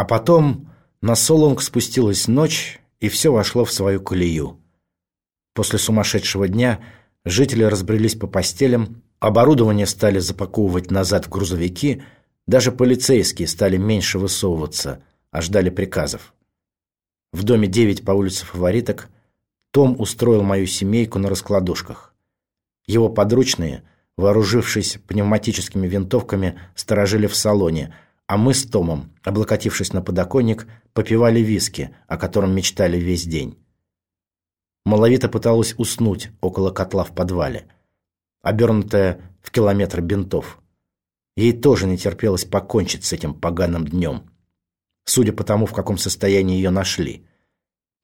А потом на Солонг спустилась ночь, и все вошло в свою колею. После сумасшедшего дня жители разбрелись по постелям, оборудование стали запаковывать назад в грузовики, даже полицейские стали меньше высовываться, а ждали приказов. В доме 9 по улице Фавориток Том устроил мою семейку на раскладушках. Его подручные, вооружившись пневматическими винтовками, сторожили в салоне, а мы с Томом, облокотившись на подоконник, попивали виски, о котором мечтали весь день. Маловито пыталась уснуть около котла в подвале, обернутая в километр бинтов. Ей тоже не терпелось покончить с этим поганым днем. Судя по тому, в каком состоянии ее нашли.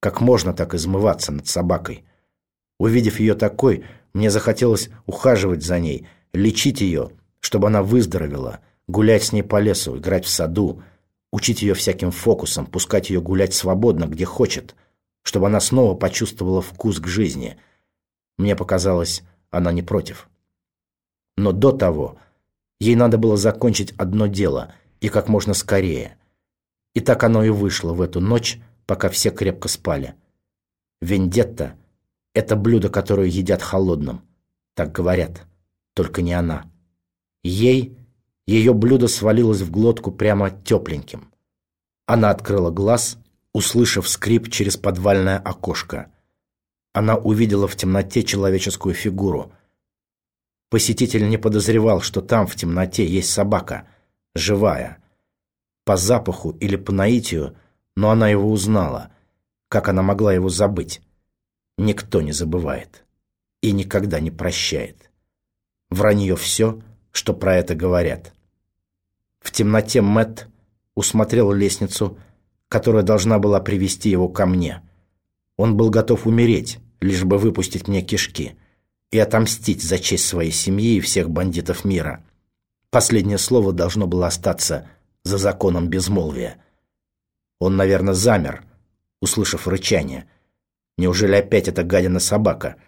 Как можно так измываться над собакой? Увидев ее такой, мне захотелось ухаживать за ней, лечить ее, чтобы она выздоровела, гулять с ней по лесу, играть в саду, учить ее всяким фокусам, пускать ее гулять свободно, где хочет, чтобы она снова почувствовала вкус к жизни. Мне показалось, она не против. Но до того ей надо было закончить одно дело, и как можно скорее. И так оно и вышло в эту ночь, пока все крепко спали. Вендетта — это блюдо, которое едят холодным. Так говорят. Только не она. Ей ее блюдо свалилось в глотку прямо тепленьким. Она открыла глаз, услышав скрип через подвальное окошко. Она увидела в темноте человеческую фигуру. Посетитель не подозревал, что там в темноте есть собака, живая. По запаху или по наитию, но она его узнала. Как она могла его забыть? Никто не забывает и никогда не прощает. Вранье все, что про это говорят. В темноте Мэт усмотрел лестницу, которая должна была привести его ко мне. Он был готов умереть, лишь бы выпустить мне кишки и отомстить за честь своей семьи и всех бандитов мира. Последнее слово должно было остаться за законом безмолвия. Он, наверное, замер, услышав рычание. Неужели опять эта гадина собака?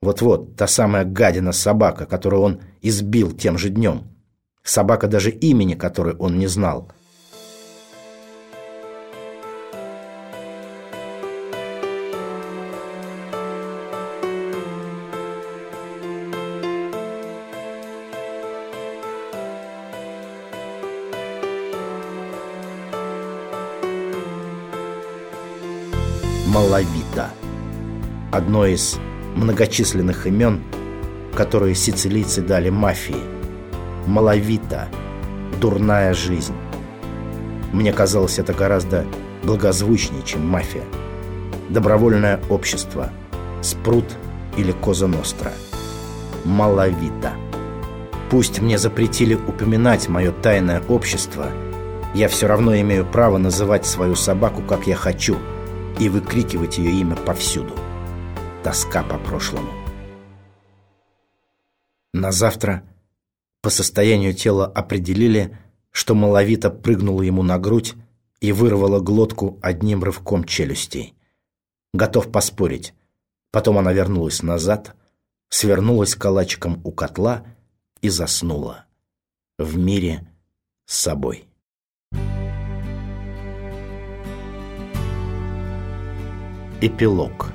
Вот-вот, та самая гадина собака, которую он избил тем же днем. Собака даже имени, которой он не знал. Малавита. Одно из многочисленных имен, которые сицилийцы дали мафии – маловито, дурная жизнь. Мне казалось это гораздо благозвучнее, чем мафия. Добровольное общество, спрут или коза ностра. Маловито. Пусть мне запретили упоминать мое тайное общество, я все равно имею право называть свою собаку, как я хочу, и выкрикивать ее имя повсюду. Тоска по прошлому. На завтра по состоянию тела определили, что маловито прыгнула ему на грудь и вырвала глотку одним рывком челюстей. Готов поспорить. Потом она вернулась назад, свернулась калачиком у котла и заснула. В мире с собой. Эпилог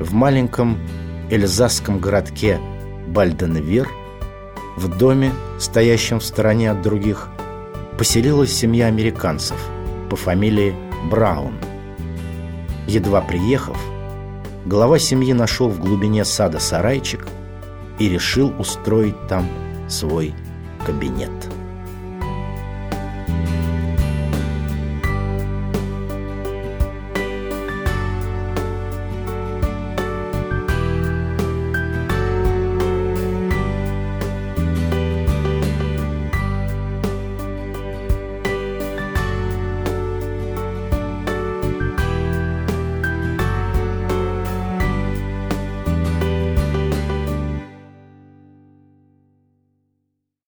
В маленьком эльзасском городке Бальденвир, в доме, стоящем в стороне от других, поселилась семья американцев по фамилии Браун. Едва приехав, глава семьи нашел в глубине сада сарайчик и решил устроить там свой кабинет.